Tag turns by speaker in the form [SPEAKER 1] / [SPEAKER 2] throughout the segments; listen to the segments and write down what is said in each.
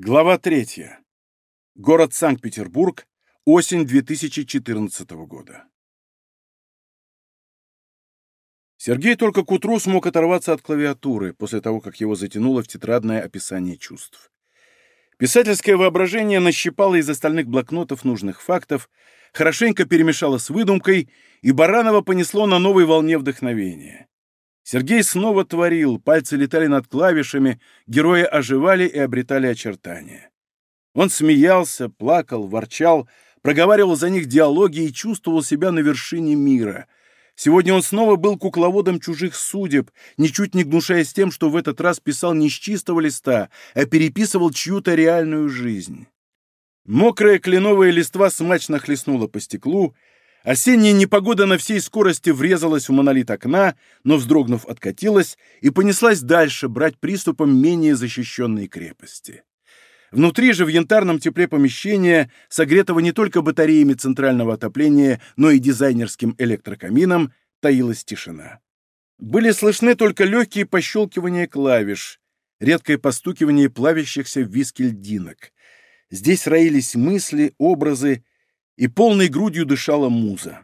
[SPEAKER 1] Глава третья. Город Санкт-Петербург. Осень 2014 года. Сергей только к утру смог оторваться от клавиатуры, после того, как его затянуло в тетрадное описание чувств. Писательское воображение нащипало из остальных блокнотов нужных фактов, хорошенько перемешало с выдумкой, и Баранова понесло на новой волне вдохновения. Сергей снова творил, пальцы летали над клавишами, герои оживали и обретали очертания. Он смеялся, плакал, ворчал, проговаривал за них диалоги и чувствовал себя на вершине мира. Сегодня он снова был кукловодом чужих судеб, ничуть не гнушаясь тем, что в этот раз писал не с чистого листа, а переписывал чью-то реальную жизнь. Мокрая кленовая листва смачно хлестнула по стеклу, Осенняя непогода на всей скорости врезалась в монолит окна, но, вздрогнув, откатилась и понеслась дальше брать приступом менее защищенные крепости. Внутри же, в янтарном тепле помещения, согретого не только батареями центрального отопления, но и дизайнерским электрокамином, таилась тишина. Были слышны только легкие пощелкивания клавиш, редкое постукивание плавящихся в виски льдинок. Здесь роились мысли, образы, и полной грудью дышала муза.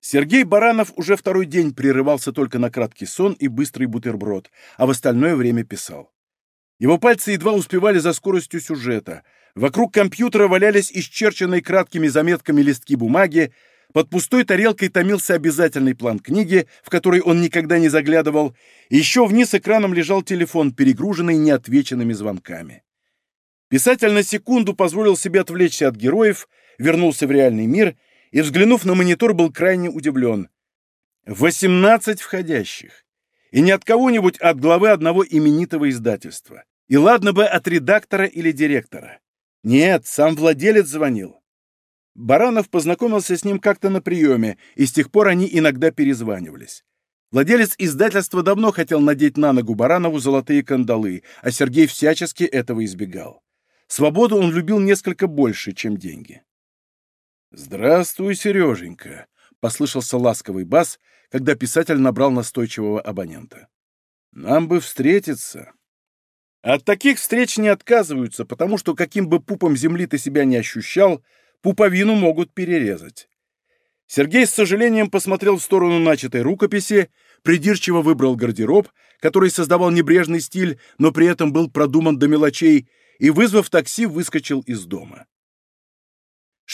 [SPEAKER 1] Сергей Баранов уже второй день прерывался только на краткий сон и быстрый бутерброд, а в остальное время писал. Его пальцы едва успевали за скоростью сюжета. Вокруг компьютера валялись исчерченные краткими заметками листки бумаги, под пустой тарелкой томился обязательный план книги, в который он никогда не заглядывал, и еще вниз экраном лежал телефон, перегруженный неотвеченными звонками. Писатель на секунду позволил себе отвлечься от героев — вернулся в реальный мир и, взглянув на монитор, был крайне удивлен. 18 входящих. И не от кого-нибудь, а от главы одного именитого издательства. И ладно бы от редактора или директора. Нет, сам владелец звонил. Баранов познакомился с ним как-то на приеме, и с тех пор они иногда перезванивались. Владелец издательства давно хотел надеть на ногу Баранову золотые кандалы, а Сергей всячески этого избегал. Свободу он любил несколько больше, чем деньги. «Здравствуй, Сереженька!» — послышался ласковый бас, когда писатель набрал настойчивого абонента. «Нам бы встретиться!» От таких встреч не отказываются, потому что каким бы пупом земли ты себя не ощущал, пуповину могут перерезать. Сергей с сожалением посмотрел в сторону начатой рукописи, придирчиво выбрал гардероб, который создавал небрежный стиль, но при этом был продуман до мелочей, и, вызвав такси, выскочил из дома.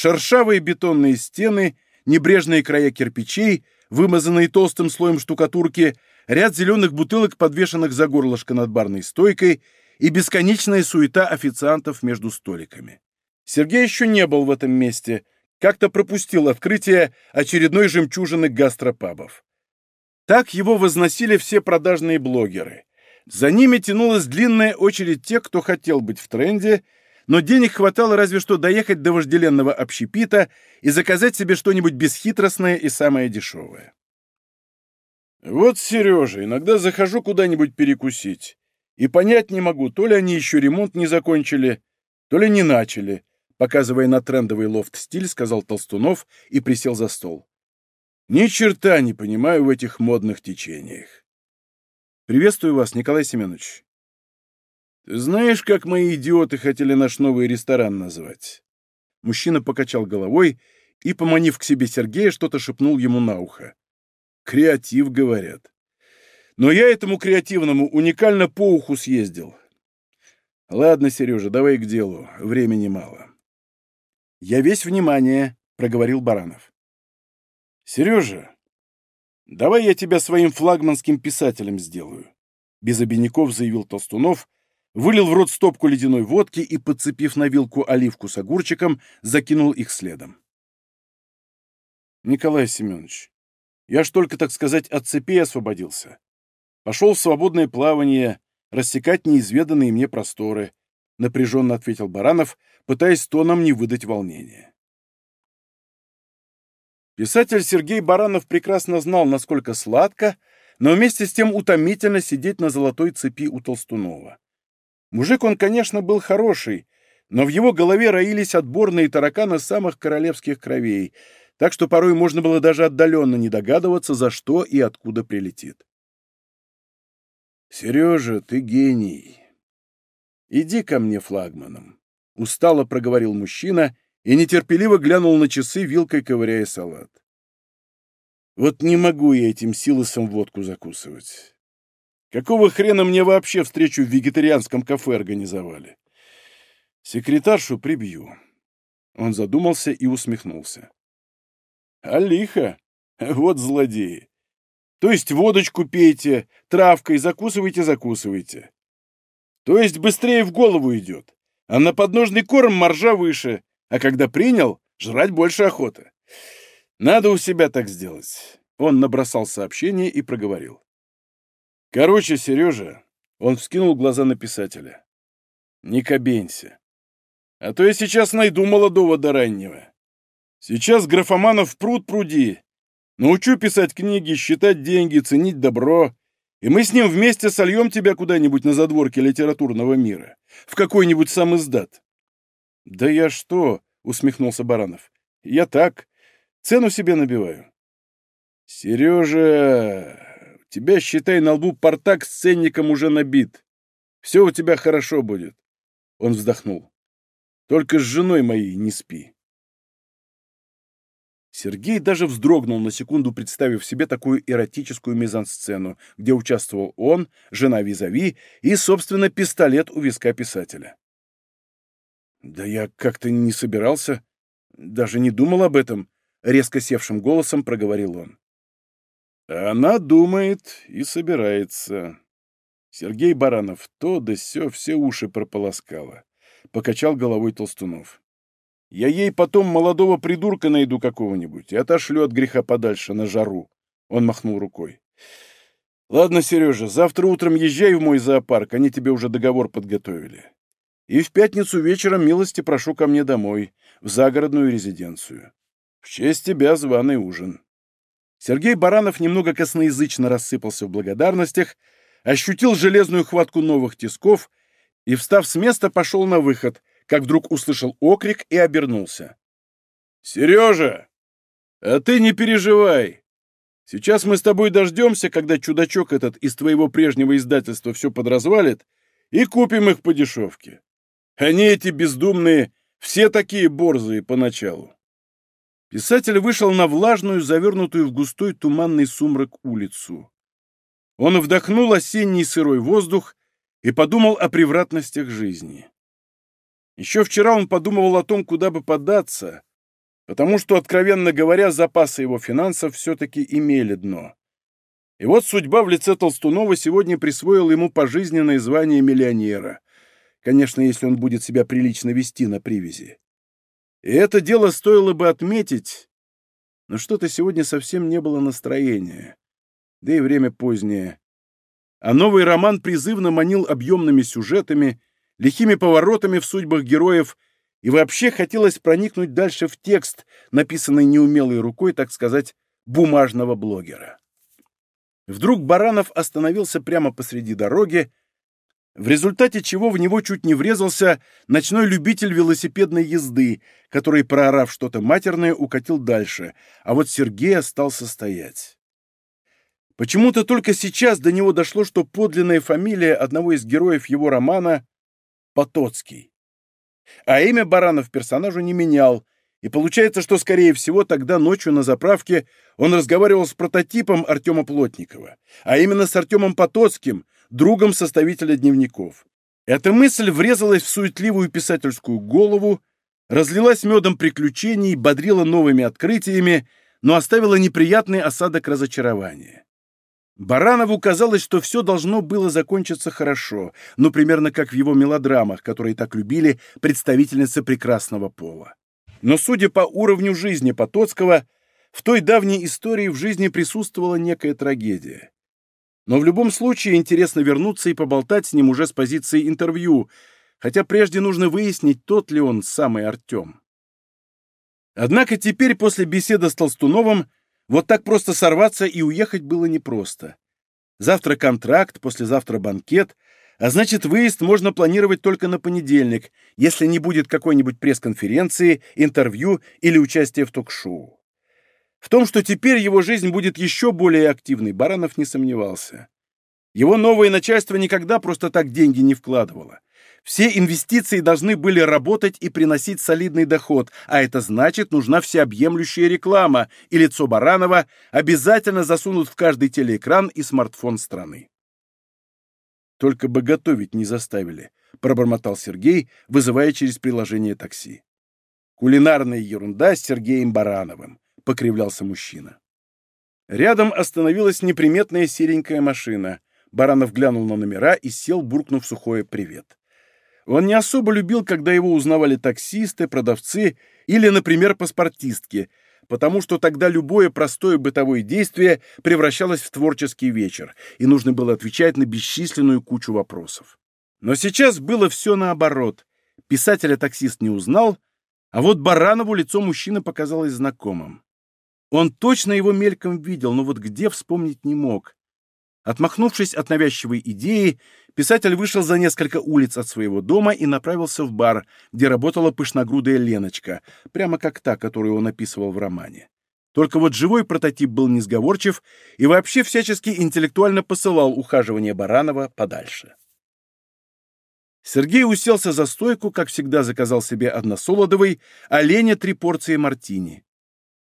[SPEAKER 1] Шершавые бетонные стены, небрежные края кирпичей, вымазанные толстым слоем штукатурки, ряд зеленых бутылок, подвешенных за горлышко над барной стойкой, и бесконечная суета официантов между столиками. Сергей еще не был в этом месте, как-то пропустил открытие очередной жемчужины гастропабов. Так его возносили все продажные блогеры. За ними тянулась длинная очередь тех, кто хотел быть в тренде но денег хватало разве что доехать до вожделенного общепита и заказать себе что-нибудь бесхитростное и самое дешевое. Вот, Сережа, иногда захожу куда-нибудь перекусить, и понять не могу, то ли они еще ремонт не закончили, то ли не начали, показывая на трендовый лофт-стиль, сказал Толстунов и присел за стол. Ни черта не понимаю в этих модных течениях. Приветствую вас, Николай Семенович. Знаешь, как мои идиоты хотели наш новый ресторан назвать?» Мужчина покачал головой и, поманив к себе Сергея, что-то шепнул ему на ухо. «Креатив, говорят. Но я этому креативному уникально по уху съездил. Ладно, Сережа, давай к делу, времени мало». «Я весь внимание», — проговорил Баранов. «Сережа, давай я тебя своим флагманским писателем сделаю», — без обиняков заявил Толстунов, вылил в рот стопку ледяной водки и, подцепив на вилку оливку с огурчиком, закинул их следом. «Николай Семенович, я ж только, так сказать, от цепи освободился. Пошел в свободное плавание, рассекать неизведанные мне просторы», — напряженно ответил Баранов, пытаясь тоном не выдать волнения. Писатель Сергей Баранов прекрасно знал, насколько сладко, но вместе с тем утомительно сидеть на золотой цепи у Толстунова. Мужик он, конечно, был хороший, но в его голове роились отборные тараканы самых королевских кровей, так что порой можно было даже отдаленно не догадываться, за что и откуда прилетит. «Сережа, ты гений. Иди ко мне флагманом. Устало проговорил мужчина и нетерпеливо глянул на часы, вилкой ковыряя салат. Вот не могу я этим силосом водку закусывать. Какого хрена мне вообще встречу в вегетарианском кафе организовали? Секретаршу прибью. Он задумался и усмехнулся. А лихо. Вот злодеи. То есть водочку пейте, травкой закусывайте, закусывайте. То есть быстрее в голову идет. А на подножный корм маржа выше, а когда принял, жрать больше охота. Надо у себя так сделать. Он набросал сообщение и проговорил. Короче, Сережа, он вскинул глаза на писателя. Не кабенься. А то я сейчас найду молодого до раннего. Сейчас графоманов пруд пруди. Научу писать книги, считать деньги, ценить добро. И мы с ним вместе сольем тебя куда-нибудь на задворке литературного мира. В какой-нибудь сам издат. Да я что, усмехнулся Баранов. Я так, цену себе набиваю. Сережа, тебя, считай, на лбу портак с ценником уже набит. Все у тебя хорошо будет. Он вздохнул. Только с женой моей не спи. Сергей даже вздрогнул на секунду, представив себе такую эротическую мизансцену, где участвовал он, жена визави и, собственно, пистолет у виска писателя. «Да я как-то не собирался, даже не думал об этом», — резко севшим голосом проговорил он. «Она думает и собирается». Сергей Баранов то да сё все уши прополоскала. Покачал головой Толстунов. Я ей потом молодого придурка найду какого-нибудь и отошлю от греха подальше, на жару. Он махнул рукой. Ладно, Сережа, завтра утром езжай в мой зоопарк, они тебе уже договор подготовили. И в пятницу вечером милости прошу ко мне домой, в загородную резиденцию. В честь тебя званый ужин. Сергей Баранов немного косноязычно рассыпался в благодарностях, ощутил железную хватку новых тисков и, встав с места, пошел на выход, как вдруг услышал окрик и обернулся. «Сережа! А ты не переживай! Сейчас мы с тобой дождемся, когда чудачок этот из твоего прежнего издательства все подразвалит, и купим их по дешевке. Они, эти бездумные, все такие борзые поначалу». Писатель вышел на влажную, завернутую в густой туманный сумрак улицу. Он вдохнул осенний сырой воздух и подумал о превратностях жизни. Еще вчера он подумывал о том, куда бы податься, потому что, откровенно говоря, запасы его финансов все-таки имели дно. И вот судьба в лице Толстунова сегодня присвоила ему пожизненное звание миллионера. Конечно, если он будет себя прилично вести на привязи. И это дело стоило бы отметить, но что-то сегодня совсем не было настроения. Да и время позднее. А новый роман призывно манил объемными сюжетами, лихими поворотами в судьбах героев, и вообще хотелось проникнуть дальше в текст, написанный неумелой рукой, так сказать, бумажного блогера. Вдруг Баранов остановился прямо посреди дороги, в результате чего в него чуть не врезался ночной любитель велосипедной езды, который, проорав что-то матерное, укатил дальше, а вот Сергей остался стоять. Почему-то только сейчас до него дошло, что подлинная фамилия одного из героев его романа Потоцкий. А имя Баранов персонажу не менял, и получается, что, скорее всего, тогда ночью на заправке он разговаривал с прототипом Артема Плотникова, а именно с Артемом Потоцким, другом составителя дневников. Эта мысль врезалась в суетливую писательскую голову, разлилась медом приключений, бодрила новыми открытиями, но оставила неприятный осадок разочарования. Баранову казалось, что все должно было закончиться хорошо, ну, примерно как в его мелодрамах, которые так любили представительницы прекрасного пола. Но, судя по уровню жизни Потоцкого, в той давней истории в жизни присутствовала некая трагедия. Но в любом случае интересно вернуться и поболтать с ним уже с позиции интервью, хотя прежде нужно выяснить, тот ли он самый Артем. Однако теперь, после беседы с Толстуновым, вот так просто сорваться и уехать было непросто. Завтра контракт, послезавтра банкет, а значит, выезд можно планировать только на понедельник, если не будет какой-нибудь пресс-конференции, интервью или участия в ток-шоу. В том, что теперь его жизнь будет еще более активной, Баранов не сомневался. Его новое начальство никогда просто так деньги не вкладывало. Все инвестиции должны были работать и приносить солидный доход, а это значит, нужна всеобъемлющая реклама, и лицо Баранова обязательно засунут в каждый телеэкран и смартфон страны. Только бы готовить не заставили, пробормотал Сергей, вызывая через приложение такси. Кулинарная ерунда с Сергеем Барановым, покривлялся мужчина. Рядом остановилась неприметная серенькая машина. Баранов глянул на номера и сел, буркнув сухое «привет». Он не особо любил, когда его узнавали таксисты, продавцы или, например, паспортистки, потому что тогда любое простое бытовое действие превращалось в творческий вечер, и нужно было отвечать на бесчисленную кучу вопросов. Но сейчас было все наоборот. Писателя таксист не узнал, а вот Баранову лицо мужчины показалось знакомым. Он точно его мельком видел, но вот где вспомнить не мог. Отмахнувшись от навязчивой идеи, писатель вышел за несколько улиц от своего дома и направился в бар, где работала пышногрудая Леночка, прямо как та, которую он описывал в романе. Только вот живой прототип был несговорчив и вообще всячески интеллектуально посылал ухаживание Баранова подальше. Сергей уселся за стойку, как всегда заказал себе односолодовый, а Лене три порции мартини.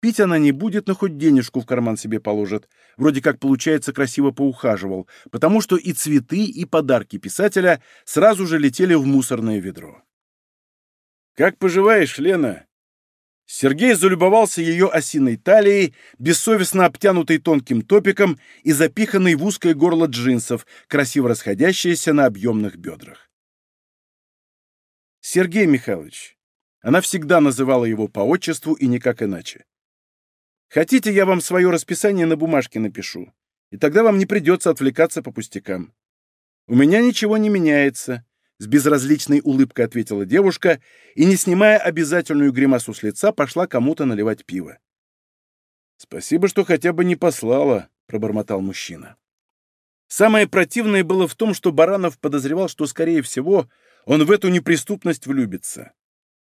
[SPEAKER 1] Пить она не будет, но хоть денежку в карман себе положит. Вроде как, получается, красиво поухаживал, потому что и цветы, и подарки писателя сразу же летели в мусорное ведро. «Как поживаешь, Лена?» Сергей залюбовался ее осиной талией, бессовестно обтянутой тонким топиком и запиханной в узкое горло джинсов, красиво расходящиеся на объемных бедрах. Сергей Михайлович. Она всегда называла его по отчеству и никак иначе. Хотите, я вам свое расписание на бумажке напишу, и тогда вам не придется отвлекаться по пустякам. У меня ничего не меняется, — с безразличной улыбкой ответила девушка и, не снимая обязательную гримасу с лица, пошла кому-то наливать пиво. «Спасибо, что хотя бы не послала», — пробормотал мужчина. Самое противное было в том, что Баранов подозревал, что, скорее всего, он в эту неприступность влюбится.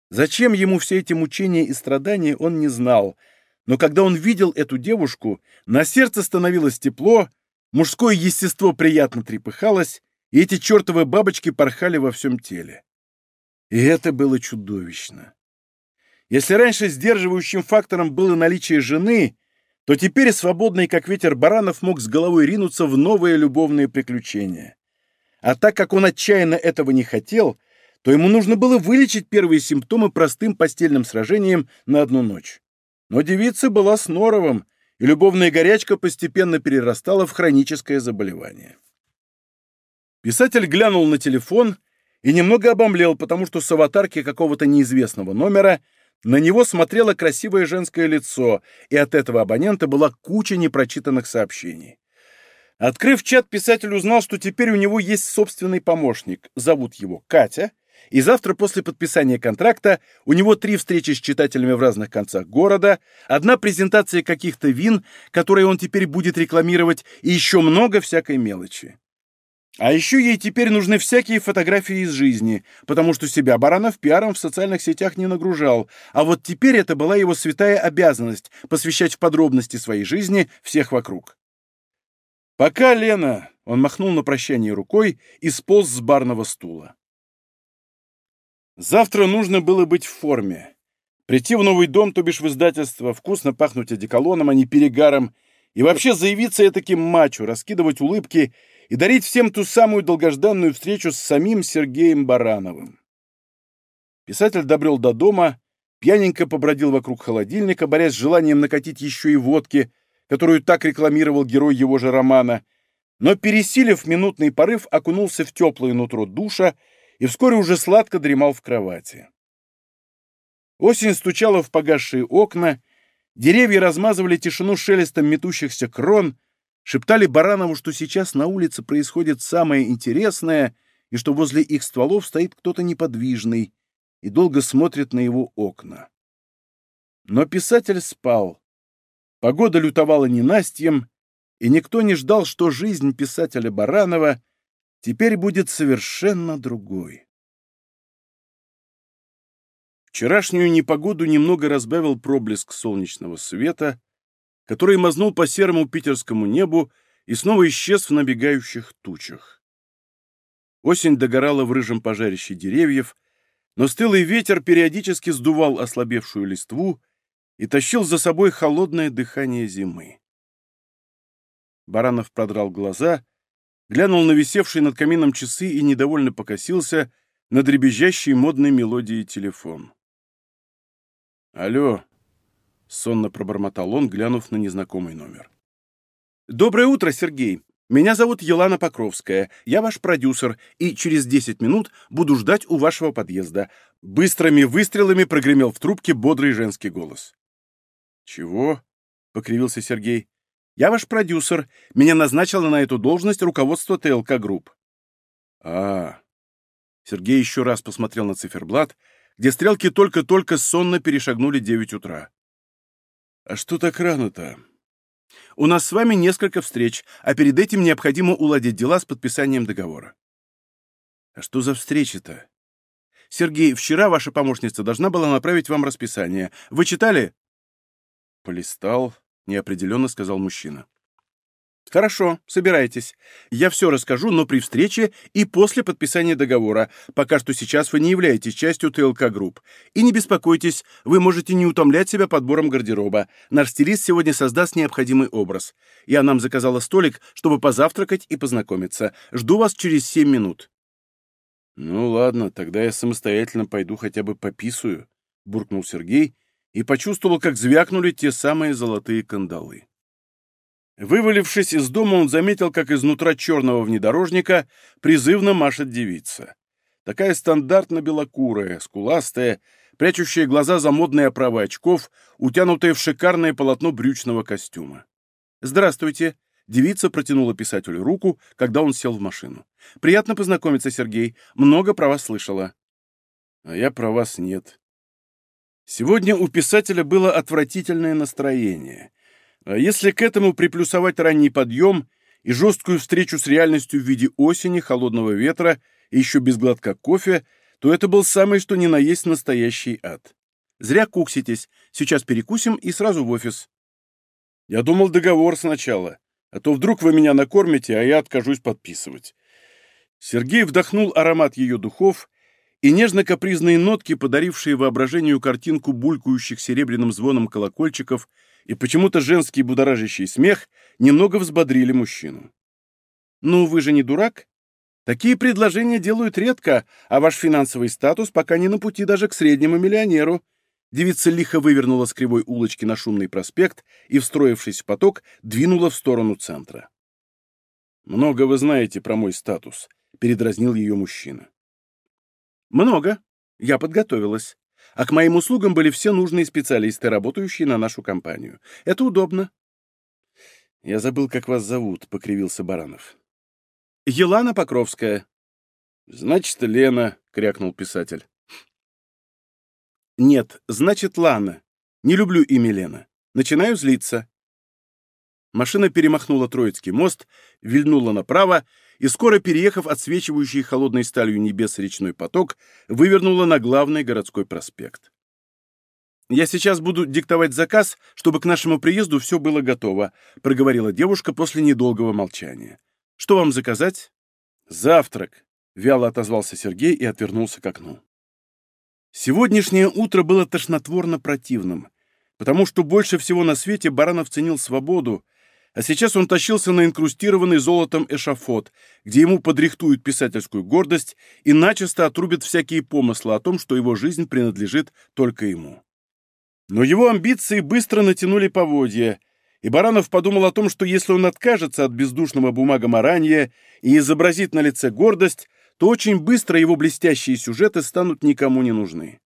[SPEAKER 1] Зачем ему все эти мучения и страдания, он не знал — но когда он видел эту девушку, на сердце становилось тепло, мужское естество приятно трепыхалось, и эти чертовы бабочки порхали во всем теле. И это было чудовищно. Если раньше сдерживающим фактором было наличие жены, то теперь свободный, как ветер баранов, мог с головой ринуться в новые любовные приключения. А так как он отчаянно этого не хотел, то ему нужно было вылечить первые симптомы простым постельным сражением на одну ночь. Но девица была с норовом, и любовная горячка постепенно перерастала в хроническое заболевание. Писатель глянул на телефон и немного обомлел, потому что с аватарки какого-то неизвестного номера на него смотрело красивое женское лицо, и от этого абонента была куча непрочитанных сообщений. Открыв чат, писатель узнал, что теперь у него есть собственный помощник. Зовут его Катя, и завтра после подписания контракта у него три встречи с читателями в разных концах города, одна презентация каких-то вин, которые он теперь будет рекламировать, и еще много всякой мелочи. А еще ей теперь нужны всякие фотографии из жизни, потому что себя Баранов пиаром в социальных сетях не нагружал, а вот теперь это была его святая обязанность посвящать в подробности своей жизни всех вокруг. «Пока, Лена!» — он махнул на прощание рукой и сполз с барного стула. Завтра нужно было быть в форме. Прийти в новый дом, то бишь в издательство, вкусно пахнуть одеколоном, а не перегаром, и вообще заявиться таким мачо, раскидывать улыбки и дарить всем ту самую долгожданную встречу с самим Сергеем Барановым. Писатель добрел до дома, пьяненько побродил вокруг холодильника, борясь с желанием накатить еще и водки, которую так рекламировал герой его же романа, но, пересилив минутный порыв, окунулся в теплое нутро душа и вскоре уже сладко дремал в кровати. Осень стучала в погасшие окна, деревья размазывали тишину шелестом метущихся крон, шептали Баранову, что сейчас на улице происходит самое интересное и что возле их стволов стоит кто-то неподвижный и долго смотрит на его окна. Но писатель спал. Погода лютовала ненастьем, и никто не ждал, что жизнь писателя Баранова — теперь будет совершенно другой. Вчерашнюю непогоду немного разбавил проблеск солнечного света, который мазнул по серому питерскому небу и снова исчез в набегающих тучах. Осень догорала в рыжем пожарище деревьев, но стылый ветер периодически сдувал ослабевшую листву и тащил за собой холодное дыхание зимы. Баранов продрал глаза, глянул на висевшие над камином часы и недовольно покосился на дребезжащей модной мелодии телефон. «Алло!» — сонно пробормотал он, глянув на незнакомый номер. «Доброе утро, Сергей! Меня зовут Елана Покровская, я ваш продюсер, и через 10 минут буду ждать у вашего подъезда». Быстрыми выстрелами прогремел в трубке бодрый женский голос. «Чего?» — покривился Сергей. «Я ваш продюсер. Меня назначило на эту должность руководство ТЛК Групп». «А...» Сергей еще раз посмотрел на циферблат, где стрелки только-только сонно перешагнули 9 утра. «А что так рано-то?» «У нас с вами несколько встреч, а перед этим необходимо уладить дела с подписанием договора». «А что за встречи-то?» «Сергей, вчера ваша помощница должна была направить вам расписание. Вы читали?» «Полистал», — неопределенно сказал мужчина. «Хорошо, собирайтесь. Я все расскажу, но при встрече и после подписания договора. Пока что сейчас вы не являетесь частью ТЛК Групп. И не беспокойтесь, вы можете не утомлять себя подбором гардероба. Наш стилист сегодня создаст необходимый образ. Я нам заказала столик, чтобы позавтракать и познакомиться. Жду вас через семь минут». «Ну ладно, тогда я самостоятельно пойду хотя бы пописаю», — буркнул Сергей и почувствовал, как звякнули те самые золотые кандалы. Вывалившись из дома, он заметил, как изнутра черного внедорожника призывно машет девица. Такая стандартно белокурая, скуластая, прячущая глаза за модные оправы очков, утянутая в шикарное полотно брючного костюма. «Здравствуйте!» — девица протянула писателю руку, когда он сел в машину. «Приятно познакомиться, Сергей. Много про вас слышала». «А я про вас нет». Сегодня у писателя было отвратительное настроение — а если к этому приплюсовать ранний подъем и жесткую встречу с реальностью в виде осени, холодного ветра и еще без глотка кофе, то это был самый что ни на есть настоящий ад. Зря кукситесь, сейчас перекусим и сразу в офис. Я думал договор сначала, а то вдруг вы меня накормите, а я откажусь подписывать. Сергей вдохнул аромат ее духов, и нежно-капризные нотки, подарившие воображению картинку булькающих серебряным звоном колокольчиков, и почему-то женский будоражащий смех немного взбодрили мужчину. «Ну, вы же не дурак? Такие предложения делают редко, а ваш финансовый статус пока не на пути даже к среднему миллионеру». Девица лихо вывернула с кривой улочки на шумный проспект и, встроившись в поток, двинула в сторону центра. «Много вы знаете про мой статус», — передразнил ее мужчина. «Много. Я подготовилась а к моим услугам были все нужные специалисты, работающие на нашу компанию. Это удобно. «Я забыл, как вас зовут», — покривился Баранов. «Елана Покровская». «Значит, Лена», — крякнул писатель. «Нет, значит, Лана. Не люблю имя Лена. Начинаю злиться». Машина перемахнула Троицкий мост, вильнула направо и, скоро переехав отсвечивающий холодной сталью небес речной поток, вывернула на главный городской проспект. «Я сейчас буду диктовать заказ, чтобы к нашему приезду все было готово», проговорила девушка после недолгого молчания. «Что вам заказать?» «Завтрак», — вяло отозвался Сергей и отвернулся к окну. Сегодняшнее утро было тошнотворно противным, потому что больше всего на свете Баранов ценил свободу, а сейчас он тащился на инкрустированный золотом эшафот, где ему подрихтуют писательскую гордость и начисто отрубят всякие помыслы о том, что его жизнь принадлежит только ему. Но его амбиции быстро натянули поводья, и Баранов подумал о том, что если он откажется от бездушного бумагоморания и изобразит на лице гордость, то очень быстро его блестящие сюжеты станут никому не нужны.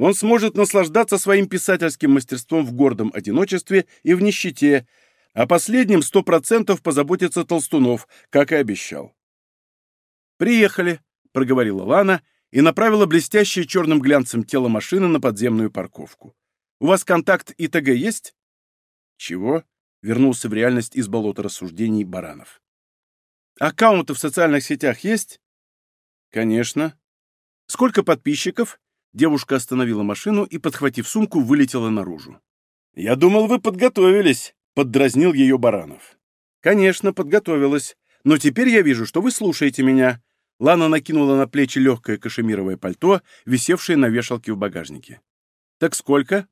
[SPEAKER 1] Он сможет наслаждаться своим писательским мастерством в гордом одиночестве и в нищете, о последнем сто процентов позаботится Толстунов, как и обещал. «Приехали», — проговорила Лана и направила блестящее черным глянцем тело машины на подземную парковку. «У вас контакт ИТГ есть?» «Чего?» — вернулся в реальность из болота рассуждений Баранов. «Аккаунты в социальных сетях есть?» «Конечно». «Сколько подписчиков?» Девушка остановила машину и, подхватив сумку, вылетела наружу. «Я думал, вы подготовились», — поддразнил ее Баранов. «Конечно, подготовилась. Но теперь я вижу, что вы слушаете меня. Лана накинула на плечи легкое кашемировое пальто, висевшее на вешалке в багажнике. «Так сколько?»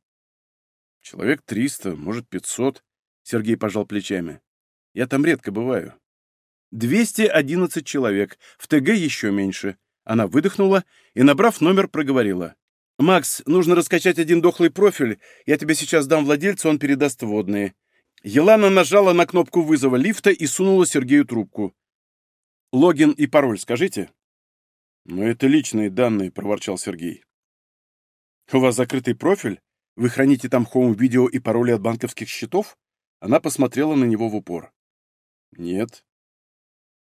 [SPEAKER 1] «Человек триста, может, пятьсот», — Сергей пожал плечами. «Я там редко бываю». «Двести одиннадцать человек, в ТГ еще меньше». Она выдохнула и, набрав номер, проговорила. «Макс, нужно раскачать один дохлый профиль. Я тебе сейчас дам владельцу, он передаст водные». Елана нажала на кнопку вызова лифта и сунула Сергею трубку. «Логин и пароль скажите?» «Ну, это личные данные», — проворчал Сергей. «У вас закрытый профиль? Вы храните там хоум-видео и пароли от банковских счетов?» Она посмотрела на него в упор. «Нет».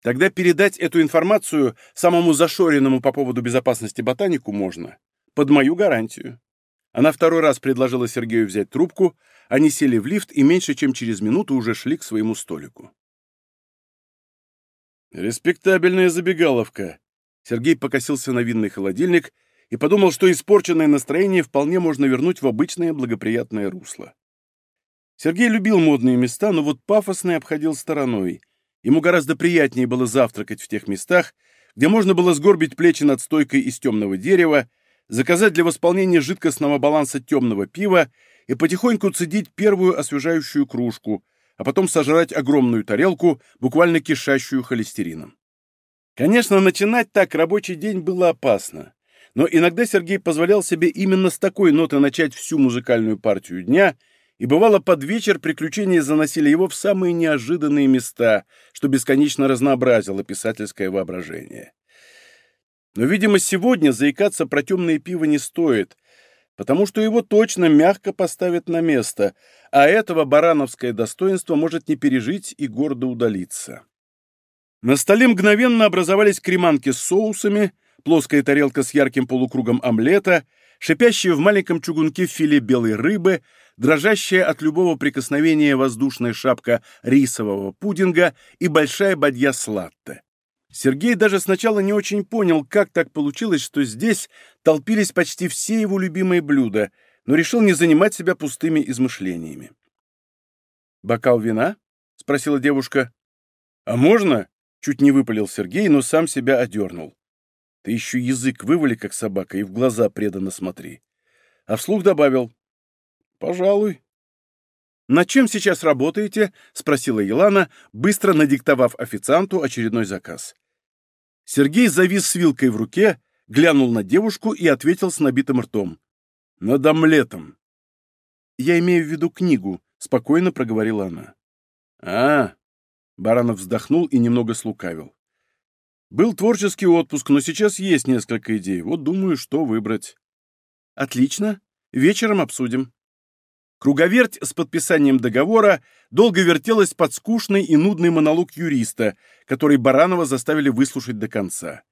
[SPEAKER 1] «Тогда передать эту информацию самому зашоренному по поводу безопасности ботанику можно. Под мою гарантию». Она второй раз предложила Сергею взять трубку, они сели в лифт и меньше чем через минуту уже шли к своему столику. «Респектабельная забегаловка», Сергей покосился на винный холодильник и подумал, что испорченное настроение вполне можно вернуть в обычное благоприятное русло. Сергей любил модные места, но вот пафосный обходил стороной. Ему гораздо приятнее было завтракать в тех местах, где можно было сгорбить плечи над стойкой из темного дерева, заказать для восполнения жидкостного баланса темного пива и потихоньку цедить первую освежающую кружку, а потом сожрать огромную тарелку, буквально кишащую холестерином. Конечно, начинать так рабочий день было опасно, но иногда Сергей позволял себе именно с такой ноты начать всю музыкальную партию дня, и бывало под вечер приключения заносили его в самые неожиданные места, что бесконечно разнообразило писательское воображение. Но, видимо, сегодня заикаться про темное пиво не стоит, потому что его точно мягко поставят на место, а этого барановское достоинство может не пережить и гордо удалиться. На столе мгновенно образовались креманки с соусами, плоская тарелка с ярким полукругом омлета, шипящая в маленьком чугунке филе белой рыбы, дрожащая от любого прикосновения воздушная шапка рисового пудинга и большая бадья сладте. Сергей даже сначала не очень понял, как так получилось, что здесь толпились почти все его любимые блюда, но решил не занимать себя пустыми измышлениями. «Бокал вина?» — спросила девушка. «А можно?» Чуть не выпалил Сергей, но сам себя одернул. Ты еще язык вывали, как собака, и в глаза преданно смотри. А вслух добавил. Пожалуй. «На чем сейчас работаете?» — спросила Елана, быстро надиктовав официанту очередной заказ. Сергей завис с вилкой в руке, глянул на девушку и ответил с набитым ртом. «Над омлетом». «Я имею в виду книгу», — спокойно проговорила она. «А, Баранов вздохнул и немного слукавил. Был творческий отпуск, но сейчас есть несколько идей. Вот думаю, что выбрать. Отлично. Вечером обсудим. Круговерть с подписанием договора долго вертелась под скучный и нудный монолог юриста, который Баранова заставили выслушать до конца.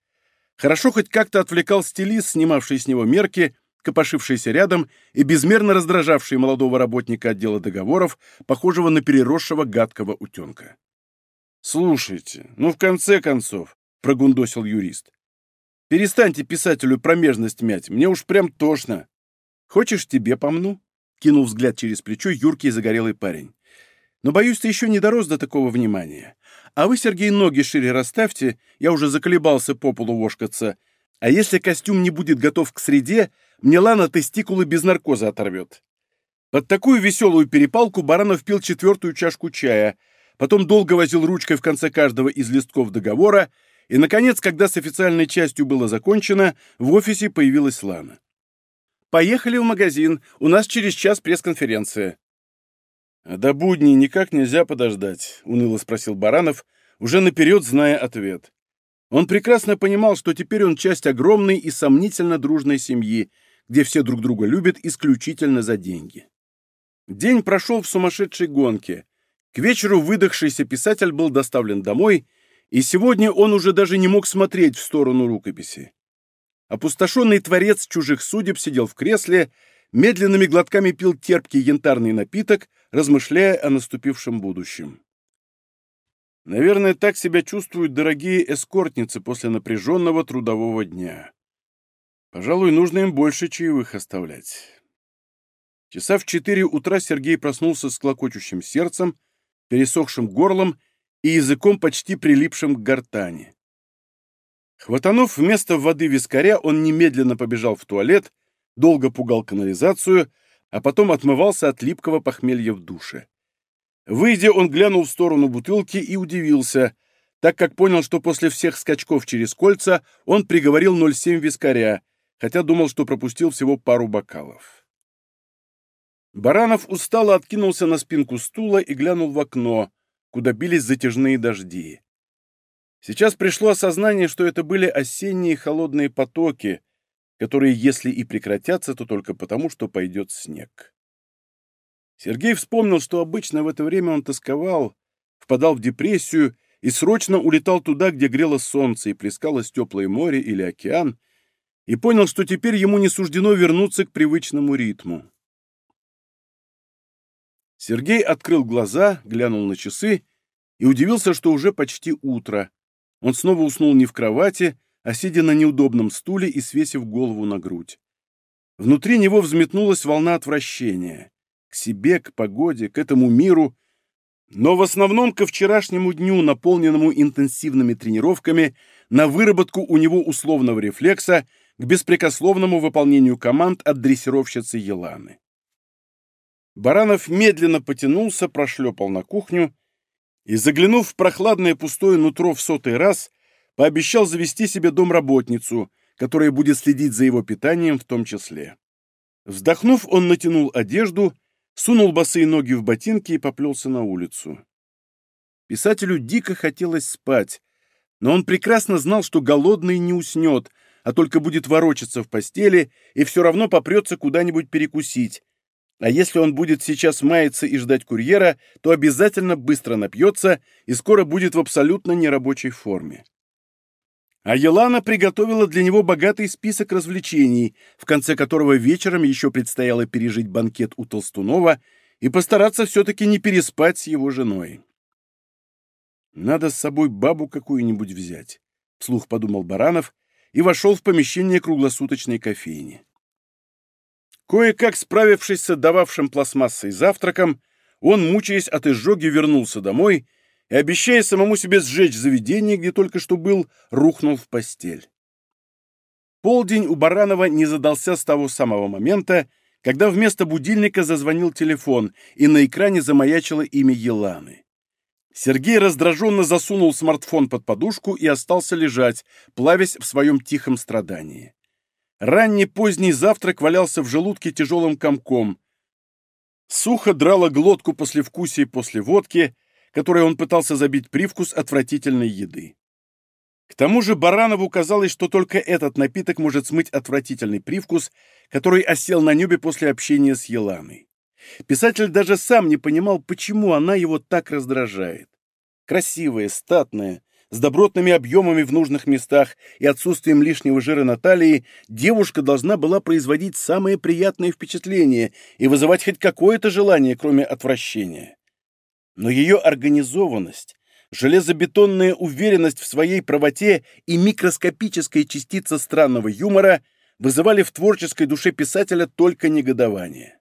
[SPEAKER 1] Хорошо хоть как-то отвлекал стилист, снимавший с него мерки, копошившийся рядом и безмерно раздражавший молодого работника отдела договоров, похожего на переросшего гадкого утенка. «Слушайте, ну в конце концов», — прогундосил юрист, «перестаньте писателю промежность мять, мне уж прям тошно. Хочешь, тебе помну?» — кинул взгляд через плечо юркий загорелый парень. «Но, боюсь, ты еще не дорос до такого внимания. А вы, Сергей, ноги шире расставьте, я уже заколебался по полу вошкаться. А если костюм не будет готов к среде, мне Лана тестикулы без наркоза оторвет». Под такую веселую перепалку Баранов пил четвертую чашку чая — потом долго возил ручкой в конце каждого из листков договора, и, наконец, когда с официальной частью было закончено, в офисе появилась Лана. «Поехали в магазин, у нас через час пресс-конференция». «А до будней никак нельзя подождать», — уныло спросил Баранов, уже наперед зная ответ. Он прекрасно понимал, что теперь он часть огромной и сомнительно дружной семьи, где все друг друга любят исключительно за деньги. День прошел в сумасшедшей гонке, к вечеру выдохшийся писатель был доставлен домой, и сегодня он уже даже не мог смотреть в сторону рукописи. Опустошенный творец чужих судеб сидел в кресле, медленными глотками пил терпкий янтарный напиток, размышляя о наступившем будущем. Наверное, так себя чувствуют дорогие эскортницы после напряженного трудового дня. Пожалуй, нужно им больше чаевых оставлять. Часа в четыре утра Сергей проснулся с клокочущим сердцем, пересохшим горлом и языком, почти прилипшим к гортани. Хватанув вместо воды вискаря, он немедленно побежал в туалет, долго пугал канализацию, а потом отмывался от липкого похмелья в душе. Выйдя, он глянул в сторону бутылки и удивился, так как понял, что после всех скачков через кольца он приговорил 0,7 вискаря, хотя думал, что пропустил всего пару бокалов. Баранов устало откинулся на спинку стула и глянул в окно, куда бились затяжные дожди. Сейчас пришло осознание, что это были осенние холодные потоки, которые, если и прекратятся, то только потому, что пойдет снег. Сергей вспомнил, что обычно в это время он тосковал, впадал в депрессию и срочно улетал туда, где грело солнце и плескалось теплое море или океан, и понял, что теперь ему не суждено вернуться к привычному ритму. Сергей открыл глаза, глянул на часы и удивился, что уже почти утро, он снова уснул не в кровати, а сидя на неудобном стуле и свесив голову на грудь. Внутри него взметнулась волна отвращения. К себе, к погоде, к этому миру, но в основном ко вчерашнему дню, наполненному интенсивными тренировками, на выработку у него условного рефлекса к беспрекословному выполнению команд от дрессировщицы Еланы. Баранов медленно потянулся, прошлепал на кухню и, заглянув в прохладное пустое нутро в сотый раз, пообещал завести себе домработницу, которая будет следить за его питанием в том числе. Вздохнув, он натянул одежду, сунул босые ноги в ботинки и поплелся на улицу. Писателю дико хотелось спать, но он прекрасно знал, что голодный не уснет, а только будет ворочаться в постели и все равно попрется куда-нибудь перекусить, а если он будет сейчас маяться и ждать курьера, то обязательно быстро напьется и скоро будет в абсолютно нерабочей форме. А Елана приготовила для него богатый список развлечений, в конце которого вечером еще предстояло пережить банкет у Толстунова и постараться все-таки не переспать с его женой. «Надо с собой бабу какую-нибудь взять», — вслух подумал Баранов и вошел в помещение круглосуточной кофейни. Кое-как справившись с отдававшим пластмассой завтраком, он, мучаясь от изжоги, вернулся домой и, обещая самому себе сжечь заведение, где только что был, рухнул в постель. Полдень у Баранова не задался с того самого момента, когда вместо будильника зазвонил телефон, и на экране замаячило имя Еланы. Сергей раздраженно засунул смартфон под подушку и остался лежать, плавясь в своем тихом страдании. Ранний поздний завтрак валялся в желудке тяжелым комком. Сухо драло глотку после вкусия после водки, которой он пытался забить привкус отвратительной еды. К тому же Баранову казалось, что только этот напиток может смыть отвратительный привкус, который осел на небе после общения с Еланой. Писатель даже сам не понимал, почему она его так раздражает. Красивая, статная, с добротными объемами в нужных местах и отсутствием лишнего жира на талии, девушка должна была производить самые приятные впечатления и вызывать хоть какое-то желание, кроме отвращения. Но ее организованность, железобетонная уверенность в своей правоте и микроскопическая частица странного юмора вызывали в творческой душе писателя только негодование.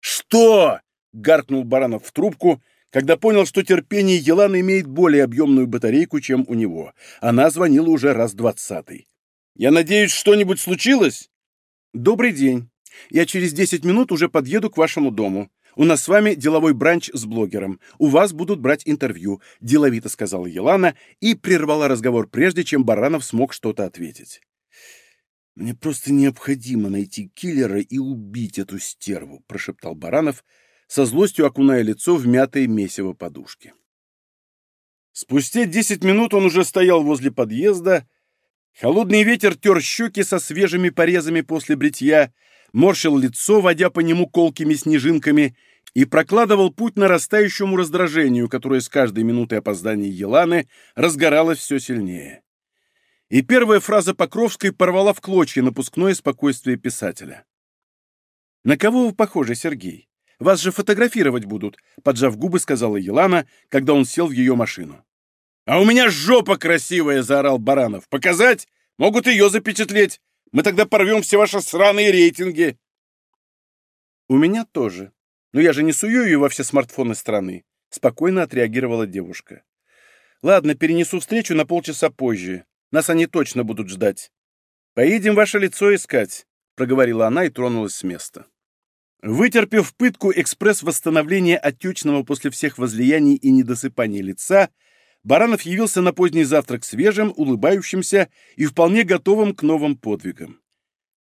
[SPEAKER 1] «Что?» — гаркнул Баранов в трубку — когда понял, что терпение Еланы имеет более объемную батарейку, чем у него. Она звонила уже раз двадцатый. «Я надеюсь, что-нибудь случилось?» «Добрый день. Я через десять минут уже подъеду к вашему дому. У нас с вами деловой бранч с блогером. У вас будут брать интервью», — деловито сказала Елана и прервала разговор, прежде чем Баранов смог что-то ответить. «Мне просто необходимо найти киллера и убить эту стерву», — прошептал Баранов, — со злостью окуная лицо в мятое месиво подушки. Спустя десять минут он уже стоял возле подъезда, холодный ветер тер щеки со свежими порезами после бритья, морщил лицо, водя по нему колкими снежинками, и прокладывал путь нарастающему раздражению, которое с каждой минутой опоздания Еланы разгоралось все сильнее. И первая фраза Покровской порвала в клочья напускное спокойствие писателя. «На кого вы похожи, Сергей? Вас же фотографировать будут», — поджав губы, сказала Елана, когда он сел в ее машину. «А у меня жопа красивая!» — заорал Баранов. «Показать? Могут ее запечатлеть. Мы тогда порвем все ваши сраные рейтинги». «У меня тоже. Но я же не сую ее во все смартфоны страны», — спокойно отреагировала девушка. «Ладно, перенесу встречу на полчаса позже. Нас они точно будут ждать. Поедем ваше лицо искать», — проговорила она и тронулась с места. Вытерпев пытку экспресс-восстановления отечного после всех возлияний и недосыпаний лица, Баранов явился на поздний завтрак свежим, улыбающимся и вполне готовым к новым подвигам.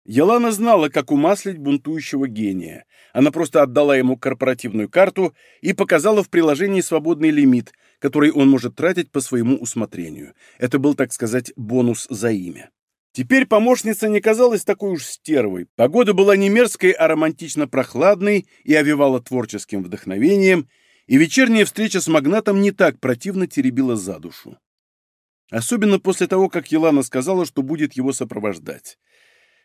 [SPEAKER 1] Елана знала, как умаслить бунтующего гения. Она просто отдала ему корпоративную карту и показала в приложении свободный лимит, который он может тратить по своему усмотрению. Это был, так сказать, бонус за имя. Теперь помощница не казалась такой уж стервой. Погода была не мерзкой, а романтично прохладной и овевала творческим вдохновением, и вечерняя встреча с магнатом не так противно теребила за душу. Особенно после того, как Елана сказала, что будет его сопровождать.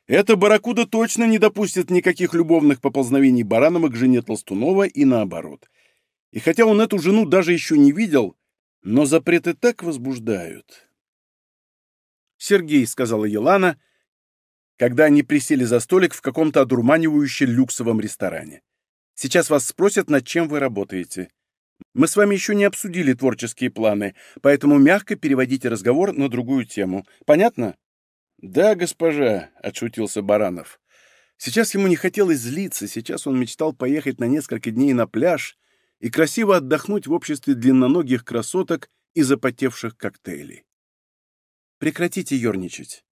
[SPEAKER 1] Эта барракуда точно не допустит никаких любовных поползновений Баранова к жене Толстунова и наоборот. И хотя он эту жену даже еще не видел, но запреты так возбуждают. «Сергей», — сказала Елана, когда они присели за столик в каком-то одурманивающем люксовом ресторане. «Сейчас вас спросят, над чем вы работаете. Мы с вами еще не обсудили творческие планы, поэтому мягко переводите разговор на другую тему. Понятно?» «Да, госпожа», — отшутился Баранов. Сейчас ему не хотелось злиться, сейчас он мечтал поехать на несколько дней на пляж и красиво отдохнуть в обществе длинноногих красоток и запотевших коктейлей. Прекратите ерничать.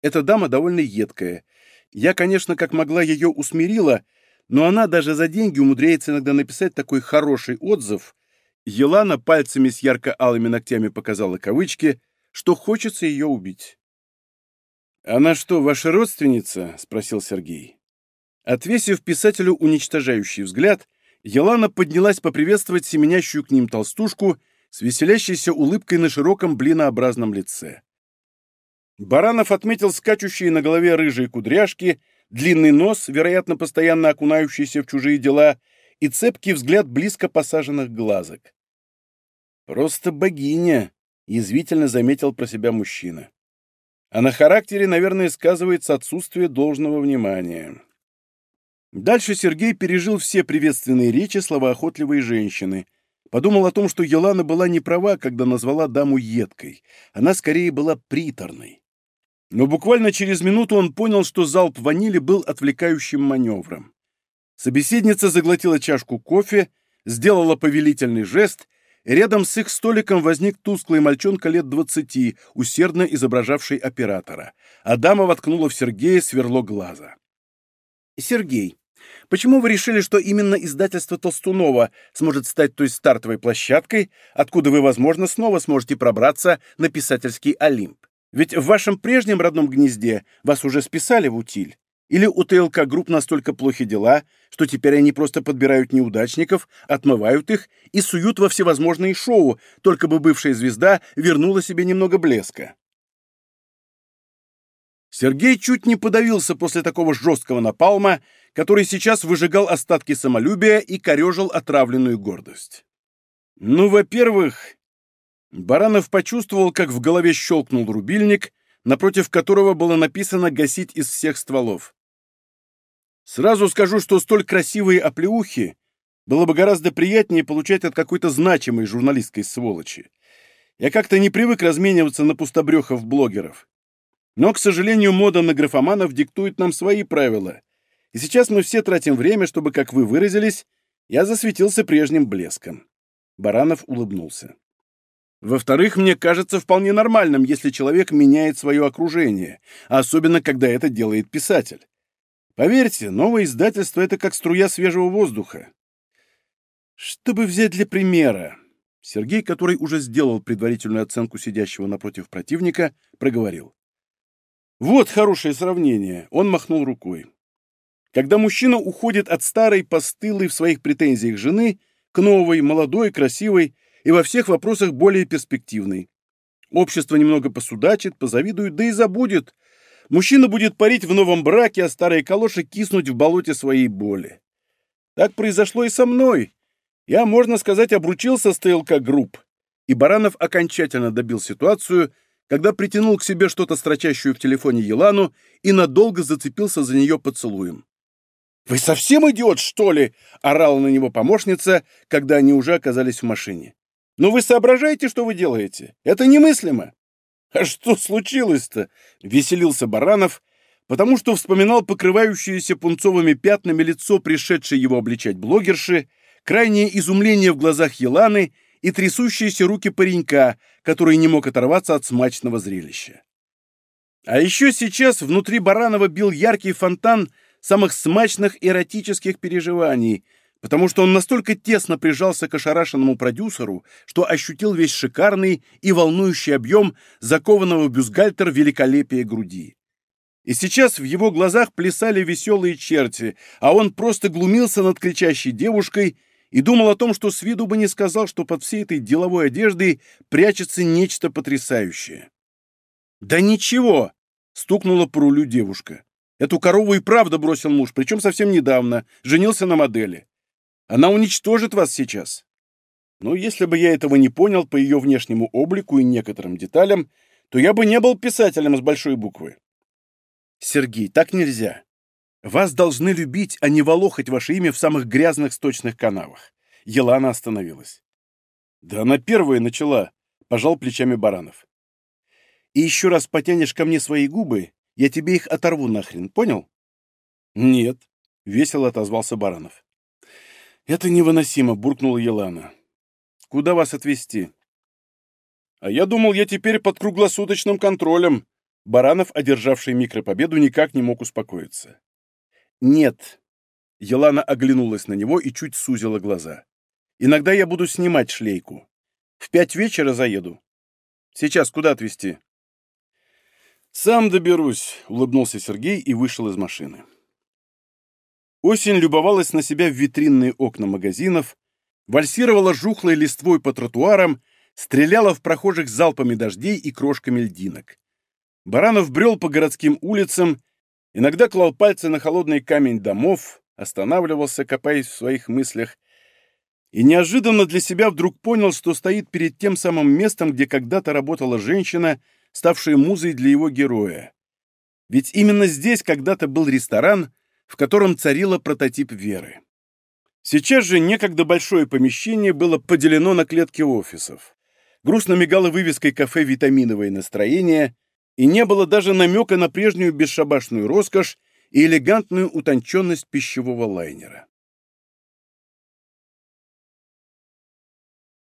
[SPEAKER 1] Эта дама довольно едкая. Я, конечно, как могла ее усмирила, но она даже за деньги умудряется иногда написать такой хороший отзыв. Елана пальцами с ярко-алыми ногтями показала кавычки, что хочется ее убить. «Она что, ваша родственница?» — спросил Сергей. Отвесив писателю уничтожающий взгляд, Елана поднялась поприветствовать семенящую к ним толстушку с веселящейся улыбкой на широком блинообразном лице. Баранов отметил скачущие на голове рыжие кудряшки, длинный нос, вероятно, постоянно окунающийся в чужие дела, и цепкий взгляд близко посаженных глазок. «Просто богиня», — язвительно заметил про себя мужчина а на характере, наверное, сказывается отсутствие должного внимания. Дальше Сергей пережил все приветственные речи словоохотливой женщины. Подумал о том, что Елана была не права, когда назвала даму едкой. Она скорее была приторной. Но буквально через минуту он понял, что залп ванили был отвлекающим маневром. Собеседница заглотила чашку кофе, сделала повелительный жест Рядом с их столиком возник тусклый мальчонка лет двадцати, усердно изображавший оператора. Адама воткнула в Сергея сверло глаза. «Сергей, почему вы решили, что именно издательство Толстунова сможет стать той стартовой площадкой, откуда вы, возможно, снова сможете пробраться на писательский Олимп? Ведь в вашем прежнем родном гнезде вас уже списали в утиль. Или у ТЛК групп настолько плохи дела, что теперь они просто подбирают неудачников, отмывают их и суют во всевозможные шоу, только бы бывшая звезда вернула себе немного блеска. Сергей чуть не подавился после такого жесткого напалма, который сейчас выжигал остатки самолюбия и корежил отравленную гордость. Ну, во-первых, Баранов почувствовал, как в голове щелкнул рубильник, напротив которого было написано «гасить из всех стволов». Сразу скажу, что столь красивые оплеухи было бы гораздо приятнее получать от какой-то значимой журналистской сволочи. Я как-то не привык размениваться на пустобрехов-блогеров. Но, к сожалению, мода на графоманов диктует нам свои правила. И сейчас мы все тратим время, чтобы, как вы выразились, я засветился прежним блеском. Баранов улыбнулся. Во-вторых, мне кажется вполне нормальным, если человек меняет свое окружение, особенно когда это делает писатель. Поверьте, новое издательство — это как струя свежего воздуха. Чтобы взять для примера, Сергей, который уже сделал предварительную оценку сидящего напротив противника, проговорил. Вот хорошее сравнение. Он махнул рукой. Когда мужчина уходит от старой, постылой в своих претензиях жены к новой, молодой, красивой и во всех вопросах более перспективной. Общество немного посудачит, позавидует, да и забудет, Мужчина будет парить в новом браке, а старые калоши киснуть в болоте своей боли. Так произошло и со мной. Я, можно сказать, обручился с ТЛК Групп. И Баранов окончательно добил ситуацию, когда притянул к себе что-то строчащую в телефоне Елану и надолго зацепился за нее поцелуем. «Вы совсем идиот, что ли?» — орала на него помощница, когда они уже оказались в машине. «Ну вы соображаете, что вы делаете? Это немыслимо!» «А что случилось-то?» — веселился Баранов, потому что вспоминал покрывающееся пунцовыми пятнами лицо пришедшей его обличать блогерши, крайнее изумление в глазах Еланы и трясущиеся руки паренька, который не мог оторваться от смачного зрелища. А еще сейчас внутри Баранова бил яркий фонтан самых смачных эротических переживаний, потому что он настолько тесно прижался к ошарашенному продюсеру, что ощутил весь шикарный и волнующий объем закованного бюстгальтер великолепия груди. И сейчас в его глазах плясали веселые черти, а он просто глумился над кричащей девушкой и думал о том, что с виду бы не сказал, что под всей этой деловой одеждой прячется нечто потрясающее. «Да ничего!» — стукнула по рулю девушка. «Эту корову и правда бросил муж, причем совсем недавно, женился на модели. Она уничтожит вас сейчас». Но если бы я этого не понял по ее внешнему облику и некоторым деталям, то я бы не был писателем с большой буквы. Сергей, так нельзя. Вас должны любить, а не волохать ваше имя в самых грязных сточных канавах. Елана остановилась. Да она первая начала, пожал плечами Баранов. И еще раз потянешь ко мне свои губы, я тебе их оторву нахрен, понял? Нет, весело отозвался Баранов. Это невыносимо, буркнула Елана. Куда вас отвезти? А я думал, я теперь под круглосуточным контролем. Баранов, одержавший микропобеду, никак не мог успокоиться. «Нет». Елана оглянулась на него и чуть сузила глаза. «Иногда я буду снимать шлейку. В пять вечера заеду. Сейчас куда отвезти?» «Сам доберусь», — улыбнулся Сергей и вышел из машины. Осень любовалась на себя в витринные окна магазинов, вальсировала жухлой листвой по тротуарам, стреляла в прохожих залпами дождей и крошками льдинок. Баранов брел по городским улицам Иногда клал пальцы на холодный камень домов, останавливался, копаясь в своих мыслях, и неожиданно для себя вдруг понял, что стоит перед тем самым местом, где когда-то работала женщина, ставшая музой для его героя. Ведь именно здесь когда-то был ресторан, в котором царила прототип Веры. Сейчас же некогда большое помещение было поделено на клетки офисов. Грустно мигала вывеской кафе «Витаминовое настроение», и не было даже намека на прежнюю бесшабашную роскошь и элегантную утонченность пищевого лайнера.